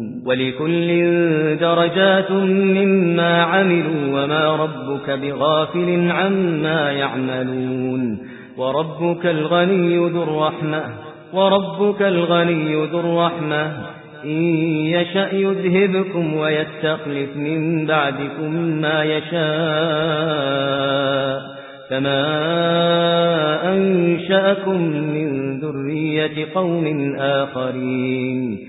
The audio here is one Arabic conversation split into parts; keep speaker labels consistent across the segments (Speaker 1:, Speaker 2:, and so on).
Speaker 1: ولكل درجات مما عملوا وما ربك بغافل عما يعملون وربك الغني ذو الرحمة وربك الغني ذو الرحمة. إن يشأ يذهبكم ويستخلف من بعدكم ما يشاء كما أنشأكم من ذرية قوم آخرين.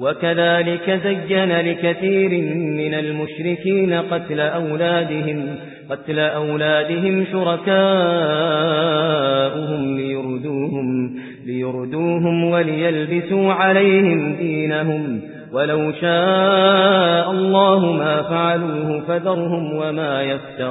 Speaker 1: وكذلك زين لكثير من المشركين قتل أولادهم قتل أولادهم شركاؤهم ليردوهم, ليردوهم وليلبسوا عليهم دينهم. ولو شاء الله ما فعلوه فذرهم وما يفترون.